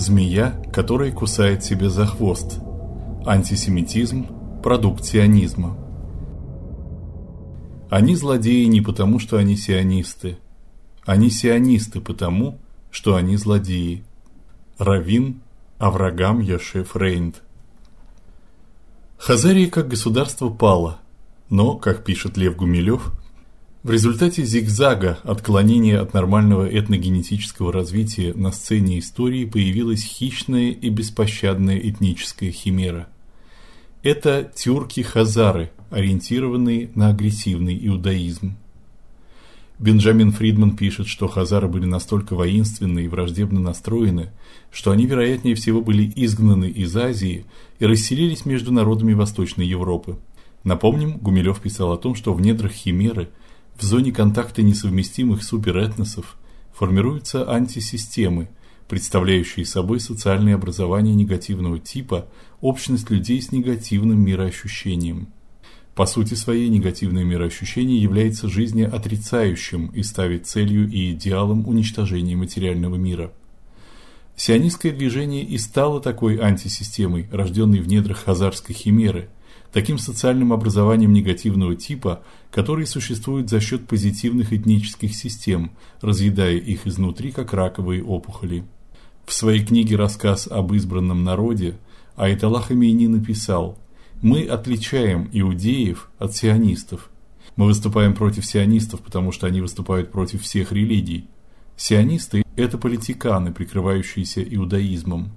Змея, которая кусает себя за хвост. Антисемитизм продукт сионизма. Они злодеи не потому, что они сионисты. Они сионисты потому, что они злодеи. Равин Аврагам Яшеф Рейнд. Хазария как государство пало, но, как пишет Лев Гумилев, в результате зигзага отклонения от нормального этногенетического развития на сцене истории появилась хищная и беспощадная этническая химера. Это тюрки-хазары, ориентированные на агрессивный иудаизм. Бенджамин Фридман пишет, что хазары были настолько воинственны и враждебно настроены, что они вероятнее всего были изгнаны из Азии и расселились между народами Восточной Европы. Напомним, Гумилев писал о том, что в недрах химеры, в зоне контакта несовместимых суперэтносов, формируются антисистемы, представляющие собой социальное образование негативного типа, общность людей с негативным мироощущением. По сути своей негативное мироощущение является жизнеотрицающим и ставит целью и идеалом уничтожения материального мира. Сионистское движение и стало такой антисистемой, рожденной в недрах хазарской химеры, таким социальным образованием негативного типа, который существует за счет позитивных этнических систем, разъедая их изнутри как раковые опухоли. В своей книге Рассказ об избранном народе Айталлах Хамейни написал: мы отличаем иудеев от сионистов. Мы выступаем против сионистов, потому что они выступают против всех религий. Сионисты это политиканы, прикрывающиеся иудаизмом.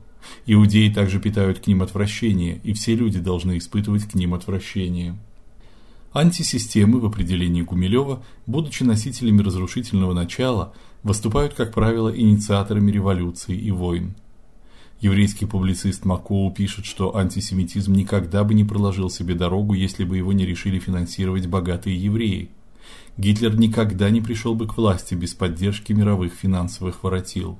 Иудеи также питают к ним отвращение, и все люди должны испытывать к ним отвращение. Антисистемы в определении Гумилева, будучи носителями разрушительного начала, выступают, как правило, инициаторами революций и войн. Еврейский публицист Макоу пишет, что антисемитизм никогда бы не проложил себе дорогу, если бы его не решили финансировать богатые евреи. Гитлер никогда не пришел бы к власти без поддержки мировых финансовых воротил.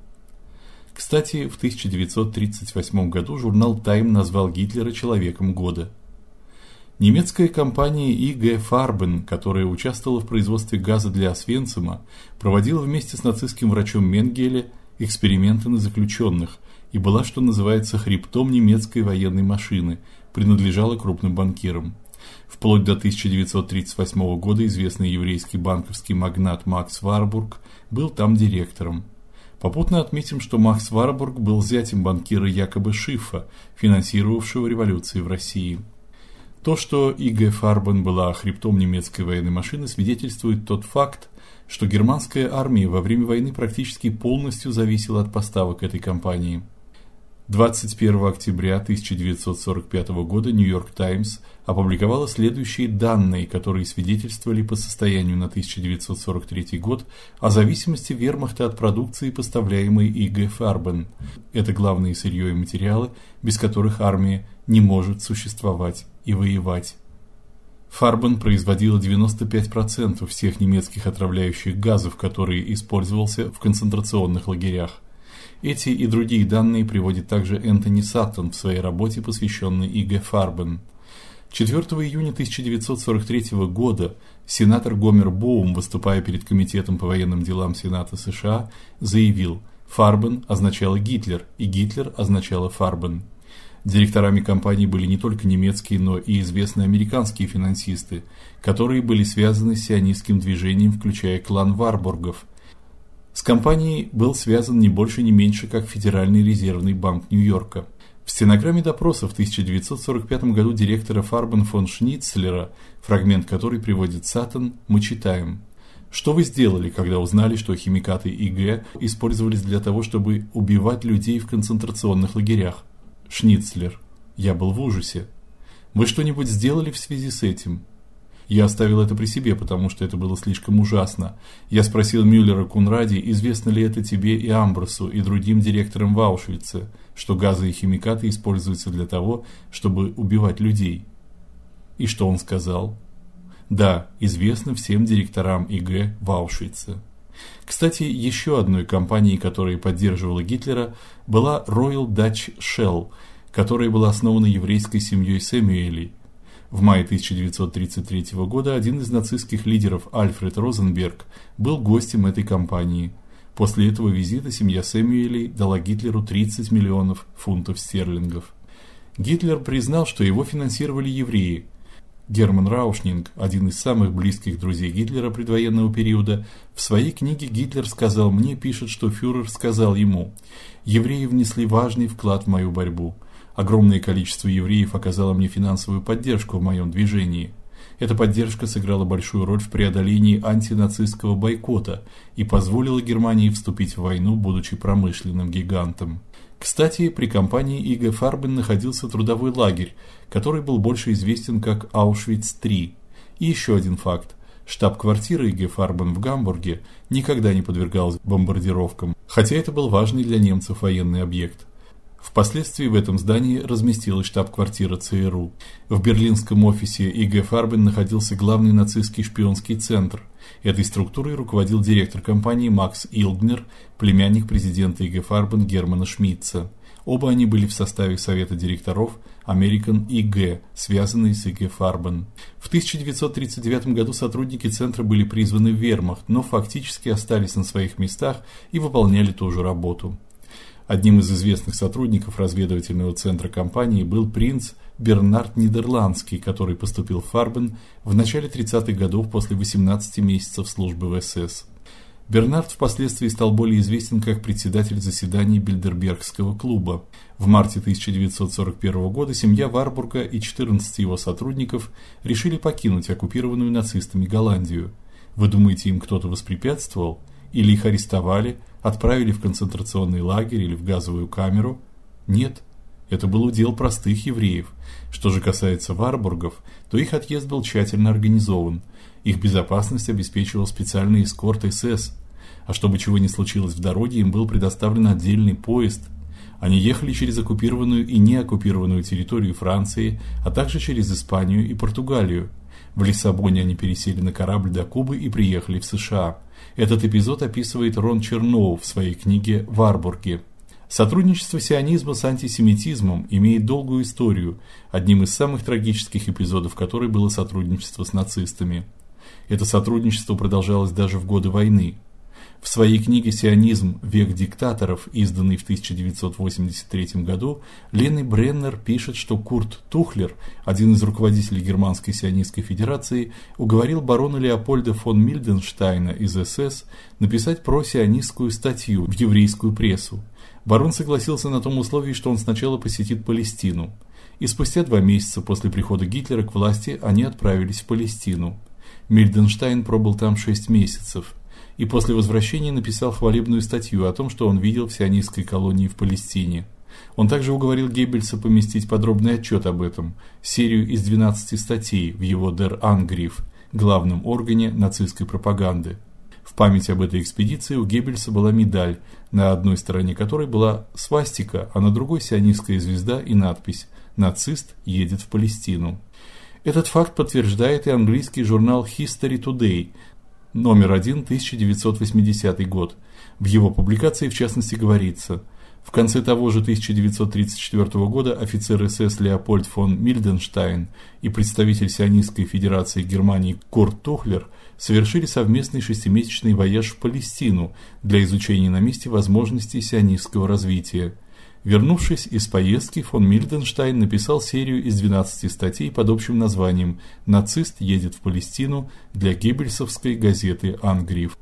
Кстати, в 1938 году журнал Time назвал Гитлера человеком года. Немецкая компания IG Farben, которая участвовала в производстве газа для Освенцима, проводила вместе с нацистским врачом Менгеле эксперименты на заключенных, и была, что называется, хребтом немецкой военной машины, принадлежала крупным банкирам. Вплоть до 1938 года известный еврейский банковский магнат Макс Варбург был там директором. Попутно отметим, что Макс Варбург был зятем банкира Якоба Шифа, финансировавшего революции в России. То, что И.Г. Фарбен была хребтом немецкой военной машины, свидетельствует тот факт, что германская армия во время войны практически полностью зависела от поставок этой компании. 21 октября 1945 года Нью-Йорк Таймс опубликовала следующие данные, которые свидетельствовали по состоянию на 1943 год о зависимости Вермахта от продукции, поставляемой ИГ Фарбен. Это главные сырье и материалы, без которых армия не может существовать и воевать. Фарбен производила 95% всех немецких отравляющих газов, которые использовался в концентрационных лагерях. Эти и другие данные приводит также Энтони Саттон в своей работе, посвященной И.Г. Фарбен. 4 июня 1943 года сенатор Гомер Боум, выступая перед комитетом по военным делам Сената США, заявил: "Фарбен означало Гитлер, и Гитлер означало Фарбен". Директорами компании были не только немецкие, но и известные американские финансисты, которые были связаны с сионистским движением, включая клан Варбургов, с компанией был связан не больше не меньше, как Федеральный резервный банк Нью-Йорка. В стенограмме допроса в 1945 году директора Фарбен фон Шницлера, фрагмент который приводит Сатан, мы читаем: что вы сделали, когда узнали, что химикаты ИГ использовались для того, чтобы убивать людей в концентрационных лагерях? Шницлер: Я был в ужасе. Вы что-нибудь сделали в связи с этим? Я оставил это при себе, потому что это было слишком ужасно. Я спросил Мюллера Кунради, известно ли это тебе и Амбросу, и другим директорам в Аушвице, что газы и химикаты используются для того, чтобы убивать людей. И что он сказал? Да, известно всем директорам ИГ в Аушвице. Кстати, еще одной компанией, которая поддерживала Гитлера, была Royal Dutch Shell, которая была основана еврейской семьей Сэмюэлей. В мае 1933 года один из нацистских лидеров Альфред Розенберг был гостем этой компании. После этого визита семья Сэмюэлей дала Гитлеру 30 миллионов фунтов стерлингов. Гитлер признал, что его финансировали евреи. Герман Раушнинг, один из самых близких друзей Гитлера предвоенного периода, в своей книге Гитлер сказал мне, пишет, что фюрер сказал ему: "Евреи внесли важный вклад в мою борьбу. Огромное количество евреев оказало мне финансовую поддержку в моем движении. Эта поддержка сыграла большую роль в преодолении антинацистского бойкота и позволила Германии вступить в войну, будучи промышленным гигантом. Кстати, при компании ИГ Фарбен находился трудовой лагерь, который был больше известен как Аушвиц-3. И еще один факт. Штаб-квартира ИГ Фарбен в Гамбурге никогда не подвергалась бомбардировкам, хотя это был важный для немцев военный объект. Впоследствии в этом здании разместилась штаб-квартира ЦРУ. В берлинском офисе ИГ Фарбен находился главный нацистский шпионский центр. Этой структурой руководил директор компании Макс Илгнер, племянник президента ИГ Фарбен Германа Шмидца. Оба они были в составе совета директоров American ИГ, связанные с ИГ Фарбен. В 1939 году сотрудники центра были призваны в Вермахт, но фактически остались на своих местах и выполняли ту же работу. Одним из известных сотрудников разведывательного центра компании был принц Бернард Нидерландский, который поступил в Фарбен в начале 30-х годов после 18 месяцев службы в СС. Бернард впоследствии стал более известен как председатель заседаний Бильдербергского клуба. В марте 1941 года семья Варбурга и 14 его сотрудников решили покинуть оккупированную нацистами Голландию. Вы думаете, им кто-то воспрепятствовал или их арестовали? Отправили в концентрационный лагерь или в газовую камеру? Нет, это был удел простых евреев. Что же касается Варбургов, то их отъезд был тщательно организован. Их безопасность обеспечивал специальный эскорт СС. А чтобы чего не случилось в дороге, им был предоставлен отдельный поезд. Они ехали через оккупированную и неоккупированную территорию Франции, а также через Испанию и Португалию. В Лиссабоне они пересели на корабль до Кубы и приехали в США. Этот эпизод описывает Рон Черноу в своей книге Варбурги. Сотрудничество сионизма с антисемитизмом имеет долгую историю, одним из самых трагических эпизодов которой было сотрудничество с нацистами. Это сотрудничество продолжалось даже в годы войны. В своей книге Сионизм век диктаторов, изданной в 1983 году, Ленни Бреннер пишет, что Курт Тухлер, один из руководителей германской сионистской федерации, уговорил барона Леопольда фон Мильденштейна из СС написать просионистскую статью в еврейскую прессу. Барон согласился на том условии, что он сначала посетит Палестину. И спустя два месяца после прихода Гитлера к власти они отправились в Палестину. Мильденштейн пробыл там шесть месяцев и после возвращения написал хвалебную статью о том, что он видел в сионистской колонии в Палестине. Он также уговорил Геббельса поместить подробный отчет об этом, серию из 12 статей в его Der Angriff, главном органе нацистской пропаганды. В память об этой экспедиции у Геббельса была медаль, на одной стороне которой была свастика, а на другой сионистская звезда и надпись: "Нацист едет в Палестину". Этот факт подтверждает и английский журнал History Today, номер 1, 1980 год. В его публикации в частности говорится: в конце того же 1934 года офицер СС Леопольд фон Мильденштейн и представитель сионистской федерации Германии Курт Тухлер совершили совместный шестимесячный вояж в Палестину для изучения на месте возможностей сионистского развития. Вернувшись из поездки, фон Мильденштейн написал серию из 12 статей под общим названием Нацист едет в Палестину для геббельсовской газеты Ангриф.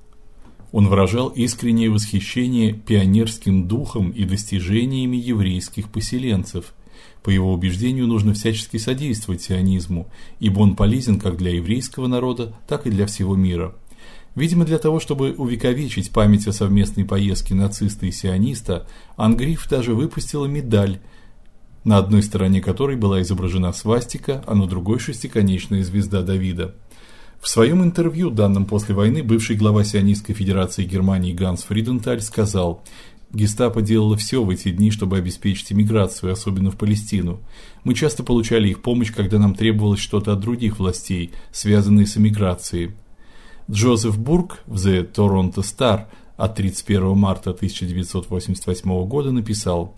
Он выражал искреннее восхищение пионерским духом и достижениями еврейских поселенцев. По его убеждению, нужно всячески содействовать сионизму, ибо он полезен как для еврейского народа, так и для всего мира. Видимо, для того, чтобы увековечить память о совместной поездке нациста и сиониста, Ангриф даже выпустила медаль, на одной стороне которой была изображена свастика, а на другой шестиконечная звезда Давида. В своем интервью, данном после войны, бывший глава сионистской федерации Германии Ганс Фриденталь сказал: Гестапо делало все в эти дни, чтобы обеспечить иммиграцию, особенно в Палестину. Мы часто получали их помощь, когда нам требовалось что-то от других властей, связанное с эмиграцией. Джозеф Бург в The Toronto Star от 31 марта 1988 года написал: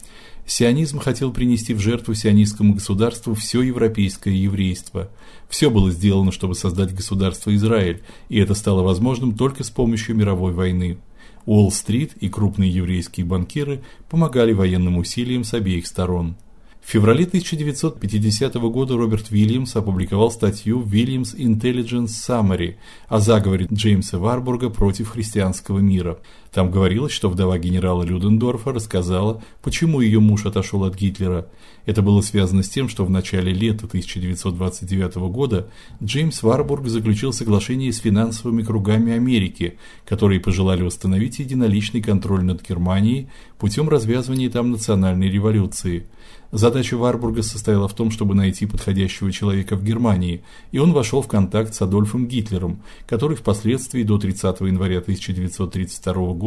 Сионизм хотел принести в жертву сионистскому государству все европейское еврейство. Все было сделано, чтобы создать государство Израиль, и это стало возможным только с помощью мировой войны. Уолл-стрит и крупные еврейские банкиры помогали военным усилиям с обеих сторон. В феврале 1950 года Роберт Уильямс опубликовал статью Williams Intelligence Summary о заговоре Джеймса Варбурга против христианского мира. Там говорилось, что вдова генерала Людендорфа рассказала, почему ее муж отошел от Гитлера. Это было связано с тем, что в начале лета 1929 года Джеймс Варбург заключил соглашение с финансовыми кругами Америки, которые пожелали установить единоличный контроль над Германией путем развязывания там национальной революции. Задача Варбурга состояла в том, чтобы найти подходящего человека в Германии, и он вошел в контакт с Адольфом Гитлером, который впоследствии до 30 января 1932 года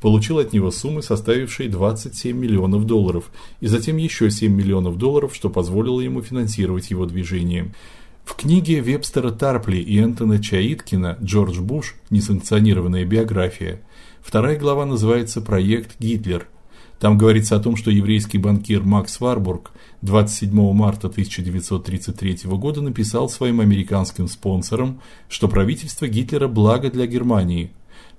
получил от него суммы, составившие 27 миллионов долларов, и затем еще 7 миллионов долларов, что позволило ему финансировать его движение. В книге Вебстера Тарпли и Энтона Чаиткина Джордж Буш. Несанкционированная биография. Вторая глава называется Проект Гитлер. Там говорится о том, что еврейский банкир Макс Варбург 27 марта 1933 года написал своим американским спонсорам, что правительство Гитлера благо для Германии.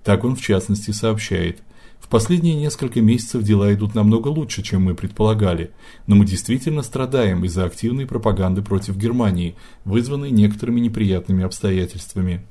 Так он в частности сообщает: в последние несколько месяцев дела идут намного лучше, чем мы предполагали, но мы действительно страдаем из-за активной пропаганды против Германии, вызванной некоторыми неприятными обстоятельствами.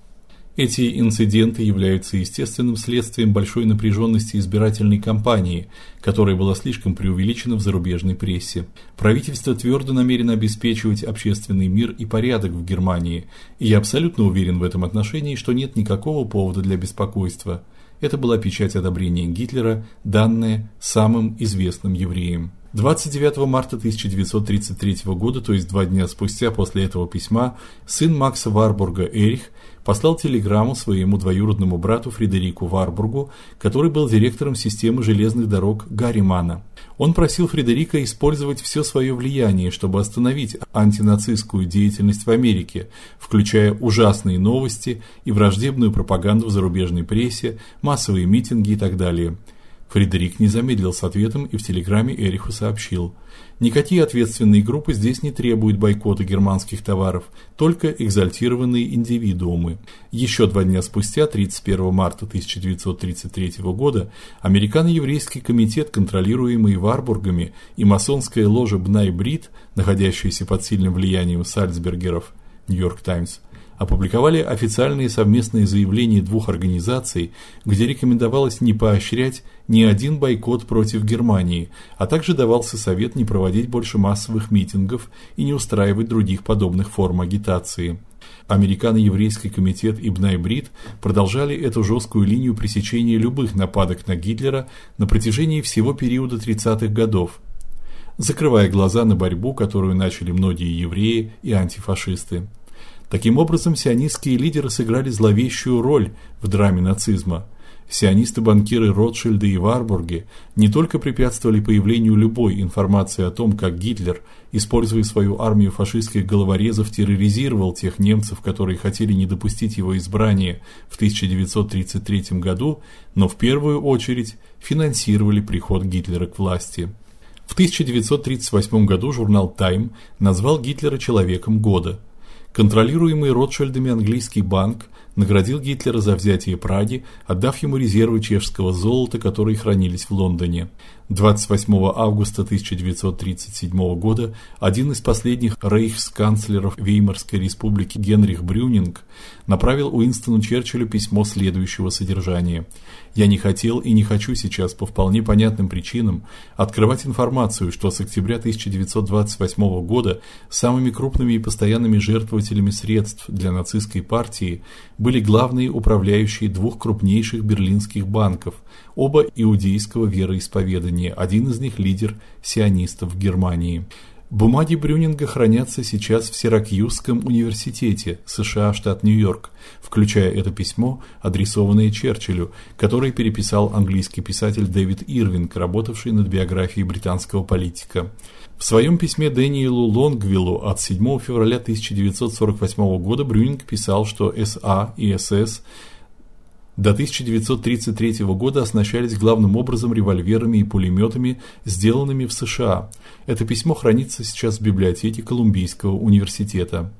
Эти инциденты являются естественным следствием большой напряженности избирательной кампании, которая была слишком преувеличена в зарубежной прессе. Правительство твердо намерено обеспечивать общественный мир и порядок в Германии, и я абсолютно уверен в этом отношении, что нет никакого повода для беспокойства. Это была печать одобрения Гитлера, данная самым известным евреем. 29 марта 1933 года, то есть два дня спустя после этого письма, сын Макса Варбурга Эрих послал телеграмму своему двоюродному брату Фредерику Варбургу, который был директором системы железных дорог Гарримана. Он просил Фредерика использовать все свое влияние, чтобы остановить антинацистскую деятельность в Америке, включая ужасные новости и враждебную пропаганду в зарубежной прессе, массовые митинги и так далее. Фредерик не замедлил с ответом и в телеграмме Эриху сообщил: Никакие ответственные группы здесь не требуют бойкота германских товаров, только экзальтированные индивидуумы. Еще два дня спустя, 31 марта 1933 года, американо-еврейский комитет, контролируемый Варбургами, и масонская ложа Бнай-Брит, находящаяся под сильным влиянием Сальцбергеров, Нью-Йорк Таймс, опубликовали официальные совместные заявления двух организаций, где рекомендовалось не поощрять ни один бойкот против Германии, а также давался совет не проводить больше массовых митингов и не устраивать других подобных форм агитации. Американо-еврейский комитет Ибн Айбрид продолжали эту жесткую линию пресечения любых нападок на Гитлера на протяжении всего периода 30-х годов, закрывая глаза на борьбу, которую начали многие евреи и антифашисты. Таким образом, сионистские лидеры сыграли зловещую роль в драме нацизма. Сионисты-банкиры Ротшильды и Варбурги не только препятствовали появлению любой информации о том, как Гитлер, используя свою армию фашистских головорезов, терроризировал тех немцев, которые хотели не допустить его избрания в 1933 году, но в первую очередь финансировали приход Гитлера к власти. В 1938 году журнал Time назвал Гитлера человеком года. Контролируемый Ротшильдами английский банк наградил Гитлера за взятие Праги, отдав ему резервы чешского золота, которые хранились в Лондоне. 28 августа 1937 года один из последних рейхсканцлеров Веймарской республики Генрих Брюнинг направил Уинстону Черчиллю письмо следующего содержания: "Я не хотел и не хочу сейчас по вполне понятным причинам открывать информацию, что с октября 1928 года самыми крупными и постоянными жертвователями средств для нацистской партии были главные управляющие двух крупнейших берлинских банков, оба иудейского вероисповедания, один из них лидер сионистов в Германии. Бумаги Брюнинга хранятся сейчас в Сиракьюзском университете, США, штат Нью-Йорк, включая это письмо, адресованное Черчиллю, которое переписал английский писатель Дэвид Ирвинг, работавший над биографией британского политика. В своем письме Дэниелу Лонгвиллу от 7 февраля 1948 года Брюнинг писал, что СА и СС до 1933 года оснащались главным образом револьверами и пулеметами, сделанными в США. Это письмо хранится сейчас в библиотеке Колумбийского университета.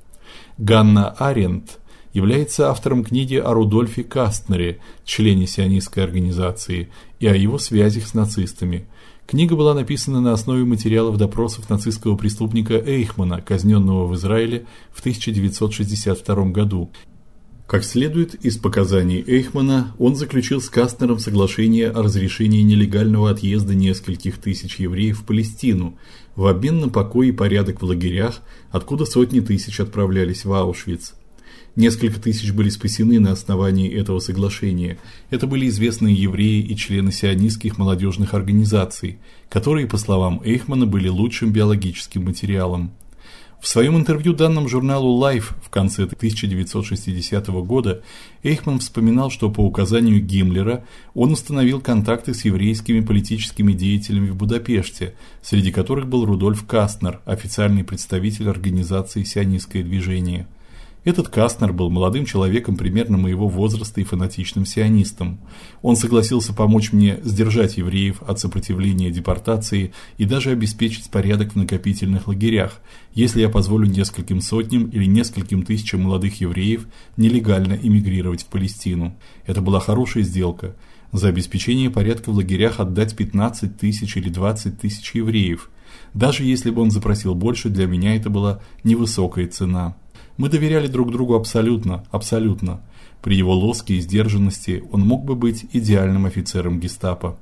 Ганна Аренд является автором книги о Рудольфе Кастнере, члене сионистской организации, и о его связях с нацистами. Книга была написана на основе материалов допросов нацистского преступника Эйхмана, казненного в Израиле в 1962 году. Как следует из показаний Эйхмана, он заключил с Кастнером соглашение о разрешении нелегального отъезда нескольких тысяч евреев в Палестину в обмен на покой и порядок в лагерях, откуда сотни тысяч отправлялись в Аушвиц. Несколько тысяч были спасены на основании этого соглашения. Это были известные евреи и члены сионистских молодежных организаций, которые, по словам Эйхмана, были лучшим биологическим материалом. В своем интервью данному журналу Life в конце 1960 года Эйхман вспоминал, что по указанию Гиммлера он установил контакты с еврейскими политическими деятелями в Будапеште, среди которых был Рудольф Кастнер, официальный представитель организации Сионистское движение. Этот Кастнер был молодым человеком примерно моего возраста и фанатичным сионистом. Он согласился помочь мне сдержать евреев от сопротивления депортации и даже обеспечить порядок в накопительных лагерях, если я позволю нескольким сотням или нескольким тысячам молодых евреев нелегально эмигрировать в Палестину. Это была хорошая сделка. За обеспечение порядка в лагерях отдать 15 тысяч или 20 тысяч евреев. Даже если бы он запросил больше, для меня это была невысокая цена. Мы доверяли друг другу абсолютно, абсолютно. При его лоске и сдержанности он мог бы быть идеальным офицером Гестапо.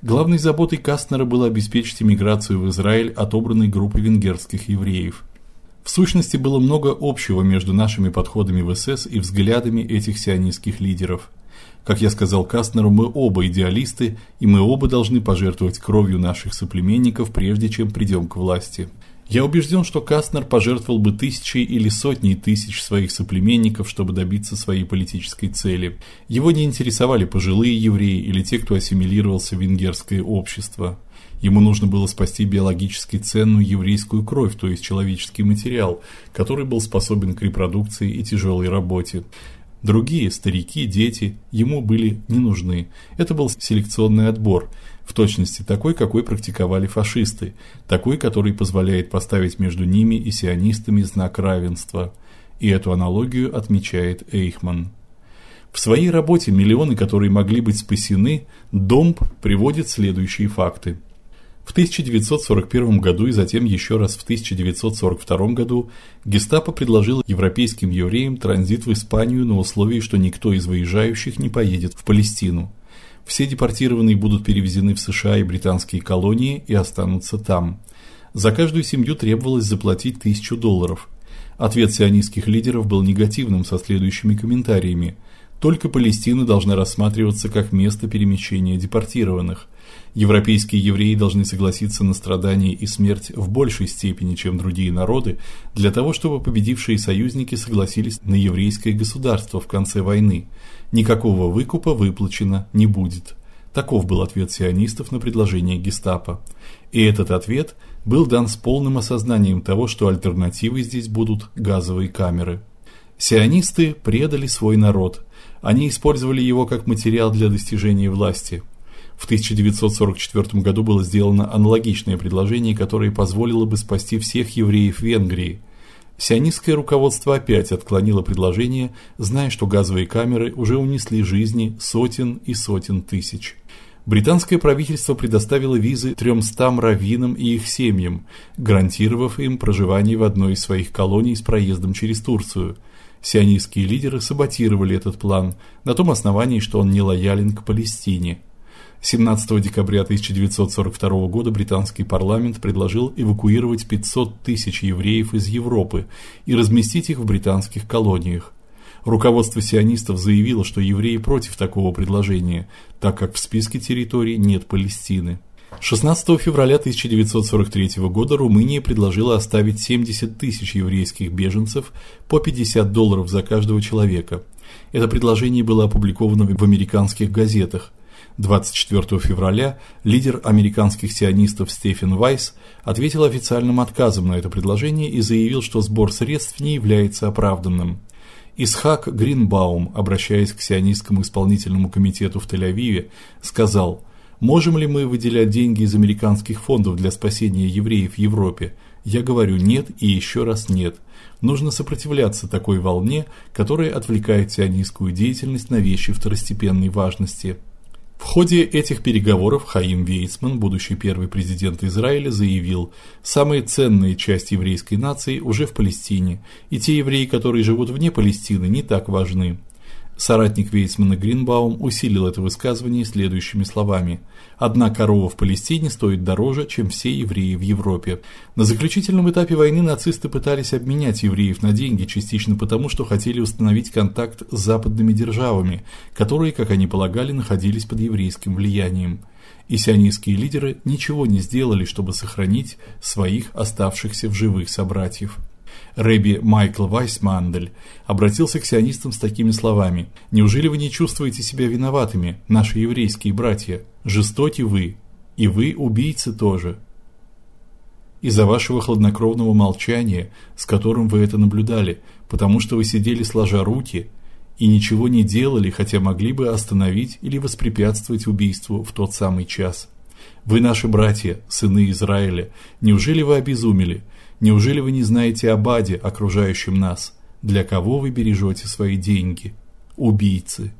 Главной заботой Кастнера было обеспечить эмиграцию в Израиль отобранной группы венгерских евреев. В сущности, было много общего между нашими подходами в СС и взглядами этих сионистских лидеров. Как я сказал Кастнеру, мы оба идеалисты, и мы оба должны пожертвовать кровью наших соплеменников, прежде чем придем к власти. Я убежден, что Кастнер пожертвовал бы тысячи или сотни тысяч своих соплеменников, чтобы добиться своей политической цели. Его не интересовали пожилые евреи или те, кто ассимилировался в венгерское общество. Ему нужно было спасти биологически ценную еврейскую кровь, то есть человеческий материал, который был способен к репродукции и тяжелой работе. Другие старики, дети ему были не нужны. Это был селекционный отбор – в точности такой, какой практиковали фашисты, такой, который позволяет поставить между ними и сионистами знак равенства. И эту аналогию отмечает Эйхман. В своей работе Миллионы, которые могли быть спасены, Домб приводит следующие факты. В 1941 году и затем еще раз в 1942 году Гестапо предложило европейским евреям транзит в Испанию на условии, что никто из выезжающих не поедет в Палестину. Все депортированные будут перевезены в США и британские колонии и останутся там. За каждую семью требовалось заплатить тысячу долларов. Ответ сионистских лидеров был негативным со следующими комментариями: только Палестина должна рассматриваться как место перемещения депортированных. Европейские евреи должны согласиться на страдания и смерть в большей степени, чем другие народы, для того, чтобы победившие союзники согласились на еврейское государство в конце войны. Никакого выкупа выплачено не будет. Таков был ответ сионистов на предложение Гестапо. И этот ответ был дан с полным осознанием того, что альтернативой здесь будут газовые камеры. Сионисты предали свой народ. Они использовали его как материал для достижения власти. В 1944 году было сделано аналогичное предложение, которое позволило бы спасти всех евреев Венгрии. Сионистское руководство опять отклонило предложение, зная, что газовые камеры уже унесли жизни сотен и сотен тысяч. Британское правительство предоставило визы 300 раввинам и их семьям, гарантировав им проживание в одной из своих колоний с проездом через Турцию. Сионистские лидеры саботировали этот план на том основании, что он не лоялен к Палестине. 17 декабря 1942 года британский парламент предложил эвакуировать 500 тысяч евреев из Европы и разместить их в британских колониях. Руководство сионистов заявило, что евреи против такого предложения, так как в списке территорий нет Палестины. 16 февраля 1943 года Румыния предложила оставить 70 тысяч еврейских беженцев по 50 долларов за каждого человека. Это предложение было опубликовано в американских газетах. 24 февраля лидер американских сионистов Стефен Вайс ответил официальным отказом на это предложение и заявил, что сбор средств не является оправданным. Исхак Гринбаум, обращаясь к сионистскому исполнительному комитету в Тель-Авиве, сказал: Можем ли мы выделять деньги из американских фондов для спасения евреев в Европе? Я говорю нет и еще раз нет. Нужно сопротивляться такой волне, которая отвлекает сионистскую деятельность на вещи второстепенной важности. В ходе этих переговоров Хаим Вейцман, будущий первый президент Израиля, заявил: "Самая ценная часть еврейской нации уже в Палестине, и те евреи, которые живут вне Палестины, не так важны. Соратник Вейсмана Гринбаум усилил это высказывание следующими словами: "Одна корова в Палестине стоит дороже, чем все евреи в Европе". На заключительном этапе войны нацисты пытались обменять евреев на деньги, частично потому, что хотели установить контакт с западными державами, которые, как они полагали, находились под еврейским влиянием. И сионистские лидеры ничего не сделали, чтобы сохранить своих оставшихся в живых собратьев. Рэби Майкл Вайсмандель обратился к сионистам с такими словами: "Неужели вы не чувствуете себя виноватыми, наши еврейские братья? Жестоки вы, и вы убийцы тоже. Из-за вашего хладнокровного молчания, с которым вы это наблюдали, потому что вы сидели сложа руки и ничего не делали, хотя могли бы остановить или воспрепятствовать убийству в тот самый час. Вы наши братья, сыны Израиля. Неужели вы обезумели? Неужели вы не знаете об аде, окружающем нас? Для кого вы бережете свои деньги? Убийцы.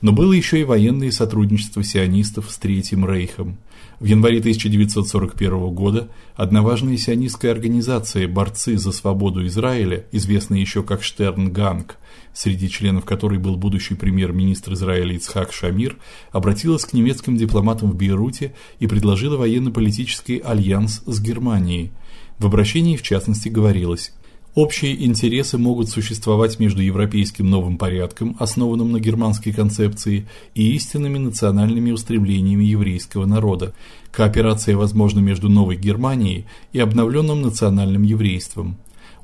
Но было еще и военное сотрудничество сионистов с Третьим рейхом. В январе 1941 года одна важная сионистская организация Борцы за свободу Израиля, известная еще как Штернганг, среди членов которой был будущий премьер-министр Израиля Ицхак Шамир, обратилась к немецким дипломатам в Бейруте и предложила военно-политический альянс с Германией, в обращении в частности говорилось: Общие интересы могут существовать между европейским новым порядком, основанным на германской концепции, и истинными национальными устремлениями еврейского народа. Кооперация возможна между новой Германией и обновленным национальным еврейством.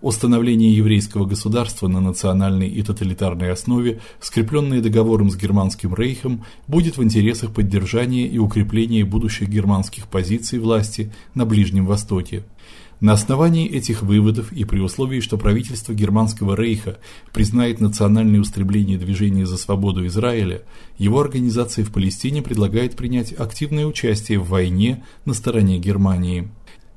Установление еврейского государства на национальной и тоталитарной основе, скрепленное договором с германским рейхом, будет в интересах поддержания и укрепления будущих германских позиций власти на Ближнем Востоке. На основании этих выводов и при условии, что правительство германского рейха признает национальные устремления движения за свободу Израиля, его организация в Палестине предлагает принять активное участие в войне на стороне Германии.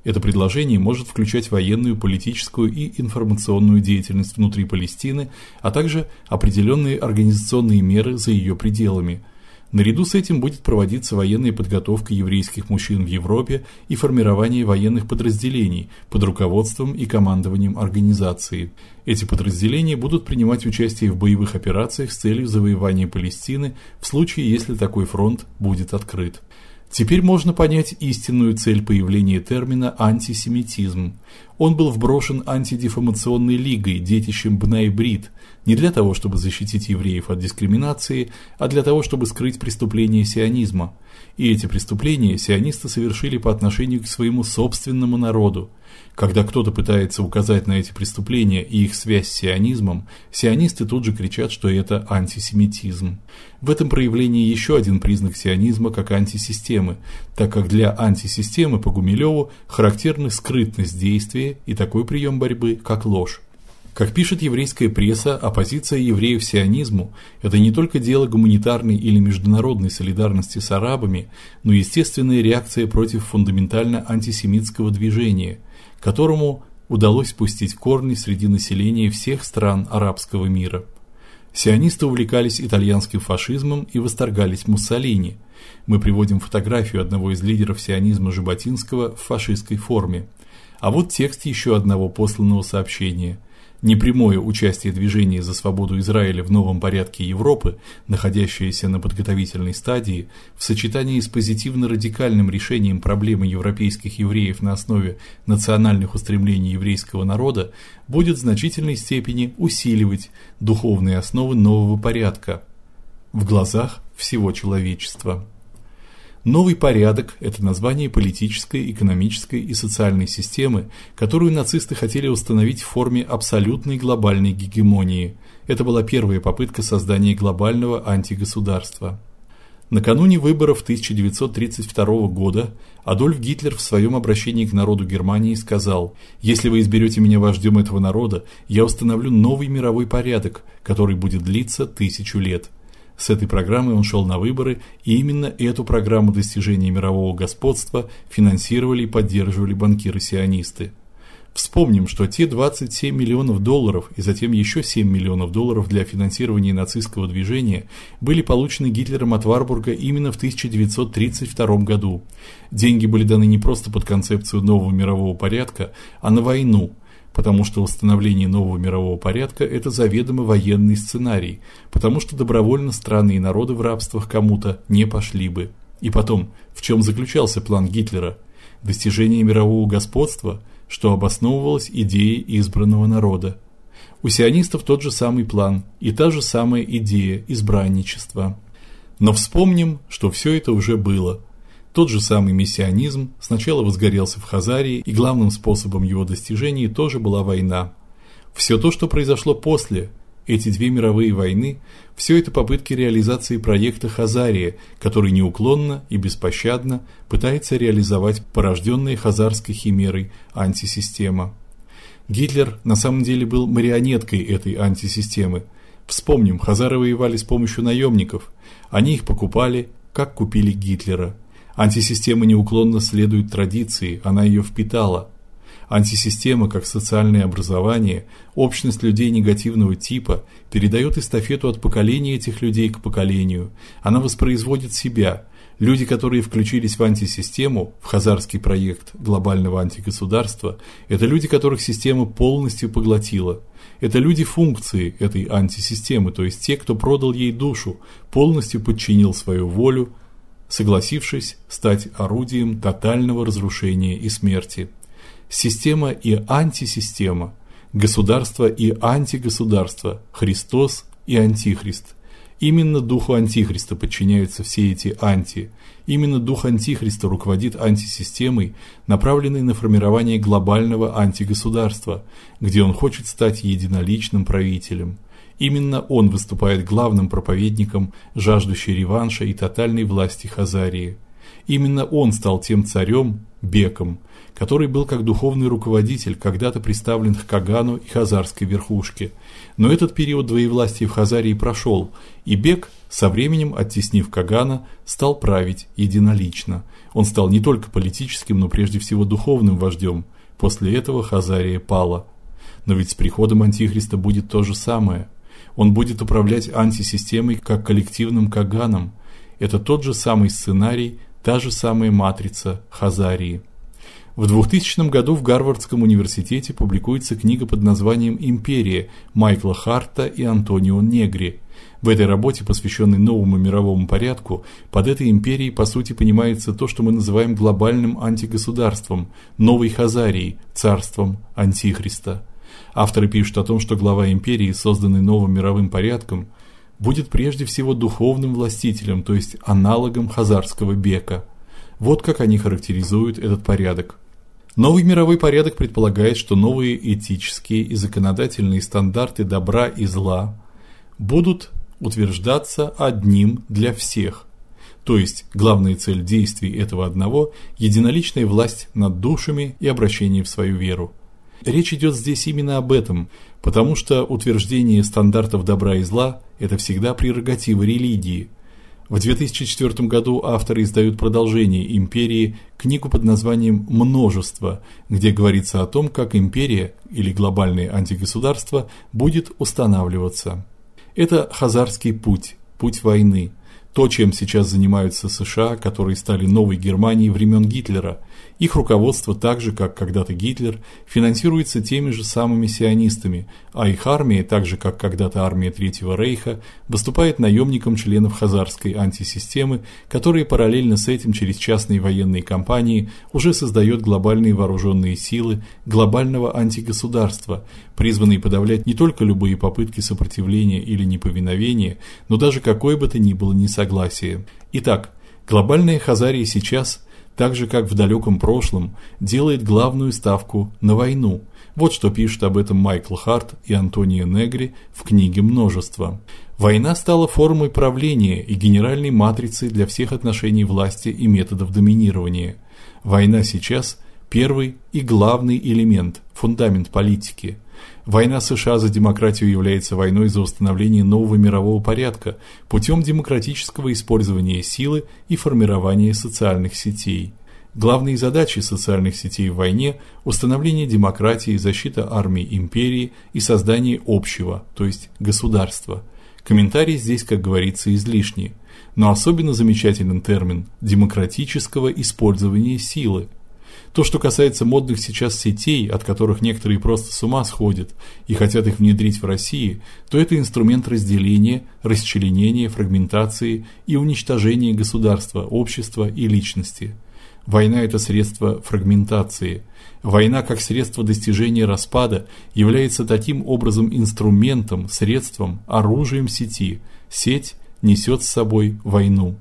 Это предложение может включать военную, политическую и информационную деятельность внутри Палестины, а также определенные организационные меры за ее пределами – Наряду с этим будет проводиться военная подготовка еврейских мужчин в Европе и формирование военных подразделений под руководством и командованием организации. Эти подразделения будут принимать участие в боевых операциях с целью завоевания Палестины в случае, если такой фронт будет открыт. Теперь можно понять истинную цель появления термина антисемитизм. Он был вброшен антидефамационной лигой, детищем Бнай-Брит, не для того, чтобы защитить евреев от дискриминации, а для того, чтобы скрыть преступления сионизма. И эти преступления сионисты совершили по отношению к своему собственному народу. Когда кто-то пытается указать на эти преступления и их связь с сионизмом, сионисты тут же кричат, что это антисемитизм. В этом проявлении еще один признак сионизма как антисистемы, так как для антисистемы по Гумилеву характерны скрытность действия и такой прием борьбы, как ложь. Как пишет еврейская пресса, оппозиция евреев сионизму это не только дело гуманитарной или международной солидарности с арабами, но естественная реакция против фундаментально антисемитского движения – которому удалось пустить корни среди населения всех стран арабского мира. Сионисты увлекались итальянским фашизмом и восторгались Муссолини. Мы приводим фотографию одного из лидеров сионизма Жаботинского в фашистской форме. А вот текст еще одного посланного сообщения. Непрямое участие движения за свободу Израиля в новом порядке Европы, находящееся на подготовительной стадии, в сочетании с позитивно-радикальным решением проблемы европейских евреев на основе национальных устремлений еврейского народа, будет в значительной степени усиливать духовные основы нового порядка в глазах всего человечества. Новый порядок это название политической, экономической и социальной системы, которую нацисты хотели установить в форме абсолютной глобальной гегемонии. Это была первая попытка создания глобального антигосударства. Накануне выборов 1932 года Адольф Гитлер в своем обращении к народу Германии сказал: "Если вы изберете меня вождем этого народа, я установлю новый мировой порядок, который будет длиться тысячу лет". С этой программой он шел на выборы, и именно эту программу достижения мирового господства финансировали и поддерживали банкиры-сионисты. Вспомним, что те 27 миллионов долларов и затем еще 7 миллионов долларов для финансирования нацистского движения были получены Гитлером от Варбурга именно в 1932 году. Деньги были даны не просто под концепцию нового мирового порядка, а на войну, потому что установление нового мирового порядка это заведомо военный сценарий, потому что добровольно страны и народы в рабствах кому-то не пошли бы. И потом, в чем заключался план Гитлера? Достижение мирового господства – что обосновывалось идеей избранного народа. У сионистов тот же самый план и та же самая идея избранничества. Но вспомним, что все это уже было. Тот же самый мессианизм сначала возгорелся в Хазарии, и главным способом его достижения тоже была война. Все то, что произошло после, эти две мировые войны все это попытки реализации проекта Хазария, который неуклонно и беспощадно пытается реализовать порожденные хазарской химерой антисистема. Гитлер на самом деле был марионеткой этой антисистемы. Вспомним, хазары воевали с помощью наемников. Они их покупали, как купили Гитлера. Антисистема неуклонно следует традиции, она ее впитала. Антисистема, как социальное образование, общность людей негативного типа, передает эстафету от поколения этих людей к поколению. Она воспроизводит себя. Люди, которые включились в антисистему, в хазарский проект глобального антигосударства, это люди, которых система полностью поглотила. Это люди функции этой антисистемы, то есть те, кто продал ей душу, полностью подчинил свою волю, согласившись стать орудием тотального разрушения и смерти система и антисистема, государство и антигосударство, Христос и антихрист. Именно духу антихриста подчиняются все эти анти. Именно дух антихриста руководит антисистемой, направленной на формирование глобального антигосударства, где он хочет стать единоличным правителем. Именно он выступает главным проповедником жаждущей реванша и тотальной власти Хазарии. Именно он стал тем царем, беком, который был как духовный руководитель когда-то представлен к Кагану и хазарской верхушке. Но этот период двоевластия в Хазарии прошел, и Бек, со временем оттеснив Кагана, стал править единолично. Он стал не только политическим, но прежде всего духовным вождем. После этого Хазария пала. Но ведь с приходом антихриста будет то же самое. Он будет управлять антисистемой как коллективным Каганом. Это тот же самый сценарий, та же самая матрица Хазарии. В 2000 году в Гарвардском университете публикуется книга под названием Империя Майкла Харта и Антонио Негри. В этой работе, посвященной новому мировому порядку, под этой империей по сути понимается то, что мы называем глобальным антигосударством, новой Хазарией, царством антихриста. Авторы пишут о том, что глава империи, созданной новым мировым порядком, будет прежде всего духовным властителем, то есть аналогом хазарского бека. Вот как они характеризуют этот порядок. Новый мировой порядок предполагает, что новые этические и законодательные стандарты добра и зла будут утверждаться одним для всех. То есть главная цель действий этого одного единоличная власть над душами и обращение в свою веру. Речь идет здесь именно об этом, потому что утверждение стандартов добра и зла это всегда прерогатива религии. В 2004 году авторы издают продолжение Империи, книгу под названием Множество, где говорится о том, как империя или глобальное антигосударство будет устанавливаться. Это хазарский путь, путь войны. То, чем сейчас занимаются США, которые стали новой Германией времен Гитлера, их руководство, так же как когда-то Гитлер, финансируется теми же самыми сионистами, а их армия, так же как когда-то армия Третьего рейха, выступает наемником членов хазарской антисистемы, которые параллельно с этим через частные военные компании уже создает глобальные вооруженные силы глобального антигосударства, призванные подавлять не только любые попытки сопротивления или неповиновения, но даже какое бы то ни было несогласие. Итак, глобальная Хазария сейчас так же как в далеком прошлом, делает главную ставку на войну. Вот что пишут об этом Майкл Харт и Антонио Негри в книге Множество. Война стала формой правления и генеральной матрицей для всех отношений власти и методов доминирования. Война сейчас первый и главный элемент, фундамент политики. Война США за демократию является войной за установление нового мирового порядка путем демократического использования силы и формирования социальных сетей. Главные задачи социальных сетей в войне установление демократии, защита армии империи и создание общего, то есть государства. Комментарий здесь, как говорится, излишний, но особенно замечателен термин демократического использования силы. То, что касается модных сейчас сетей, от которых некоторые просто с ума сходят и хотят их внедрить в России, то это инструмент разделения, расчленения, фрагментации и уничтожения государства, общества и личности. Война это средство фрагментации. Война как средство достижения распада является таким образом инструментом, средством, оружием сети. Сеть несет с собой войну.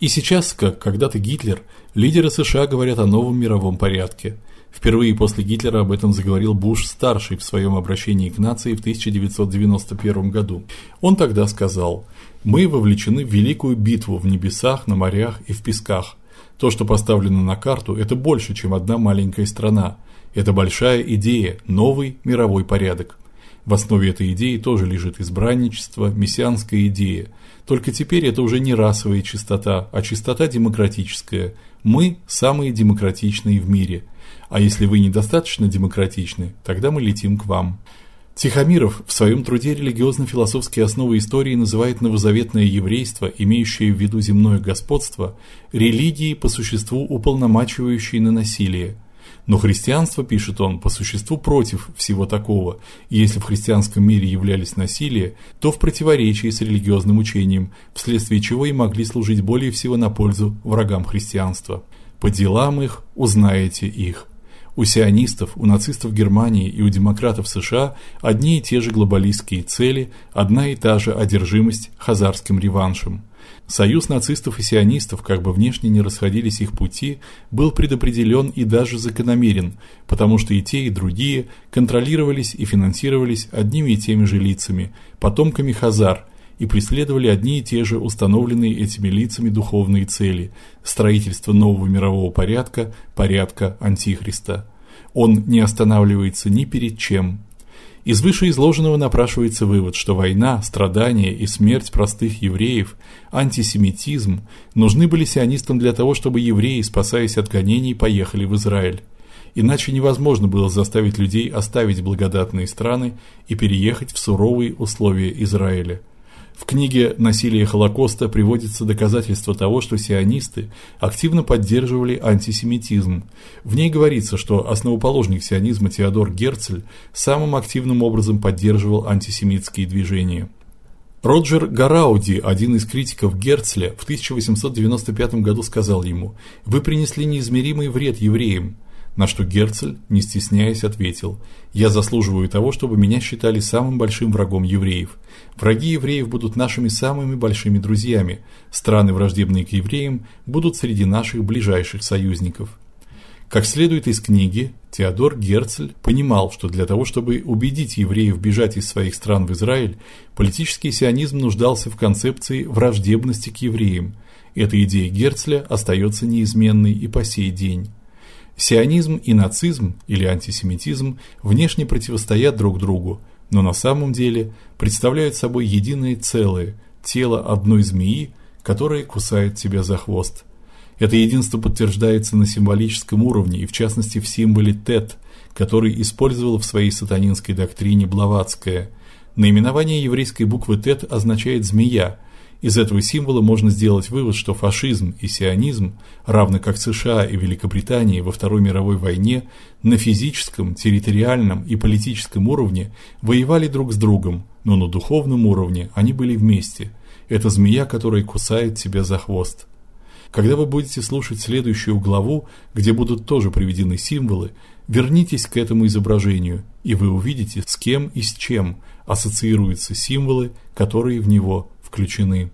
И сейчас, как когда-то Гитлер, лидеры США говорят о новом мировом порядке. Впервые после Гитлера об этом заговорил Буш-старший в своем обращении к нации в 1991 году. Он тогда сказал: "Мы вовлечены в великую битву в небесах, на морях и в песках. То, что поставлено на карту это больше, чем одна маленькая страна. Это большая идея, новый мировой порядок. В основе этой идеи тоже лежит избранничество, мессианская идея. Только теперь это уже не расовая чистота, а чистота демократическая. Мы самые демократичные в мире. А если вы недостаточно демократичны, тогда мы летим к вам. Тихомиров в своем труде Религиозно-философские основы истории называет новозаветное еврейство, имеющее в виду земное господство, религией по существу уполномачивающей на насилие. Но христианство, пишет он, по существу против всего такого. И если в христианском мире являлись насилие, то в противоречии с религиозным учением, вследствие чего и могли служить более всего на пользу врагам христианства. По делам их узнаете их. У сионистов, у нацистов Германии и у демократов США одни и те же глобалистские цели, одна и та же одержимость хазарским реваншем. Союз нацистов и сионистов, как бы внешне не расходились их пути, был предопределен и даже закономерен, потому что и те, и другие контролировались и финансировались одними и теми же лицами, потомками хазар, и преследовали одни и те же установленные этими лицами духовные цели строительство нового мирового порядка, порядка антихриста. Он не останавливается ни перед чем, из вышеизложенного напрашивается вывод, что война, страдания и смерть простых евреев, антисемитизм нужны были сионистам для того, чтобы евреи, спасаясь от гонений, поехали в Израиль. Иначе невозможно было заставить людей оставить благодатные страны и переехать в суровые условия Израиля. В книге Насилие Холокоста приводится доказательство того, что сионисты активно поддерживали антисемитизм. В ней говорится, что основоположник сионизма Теодор Герцль самым активным образом поддерживал антисемитские движения. Роджер Гарауди, один из критиков Герцля, в 1895 году сказал ему: "Вы принесли неизмеримый вред евреям. На что Герцль, не стесняясь, ответил: "Я заслуживаю того, чтобы меня считали самым большим врагом евреев. Враги евреев будут нашими самыми большими друзьями. Страны враждебные к евреям будут среди наших ближайших союзников". Как следует из книги, Теодор Герцль понимал, что для того, чтобы убедить евреев бежать из своих стран в Израиль, политический сионизм нуждался в концепции враждебности к евреям. Эта идея Герцля остается неизменной и по сей день. Сионизм и нацизм или антисемитизм внешне противостоят друг другу, но на самом деле представляют собой единое целое, тело одной змеи, которая кусает тебя за хвост. Это единство подтверждается на символическом уровне и в частности в символе Тет, который использовал в своей сатанинской доктрине Блаватская. Наименование еврейской буквы Тет означает змея, из этого символа можно сделать вывод, что фашизм и сионизм, равно как США и Великобритания во Второй мировой войне, на физическом, территориальном и политическом уровне воевали друг с другом, но на духовном уровне они были вместе. Это змея, которая кусает тебя за хвост. Когда вы будете слушать следующую главу, где будут тоже приведены символы, вернитесь к этому изображению, и вы увидите, с кем и с чем ассоциируются символы, которые в него включены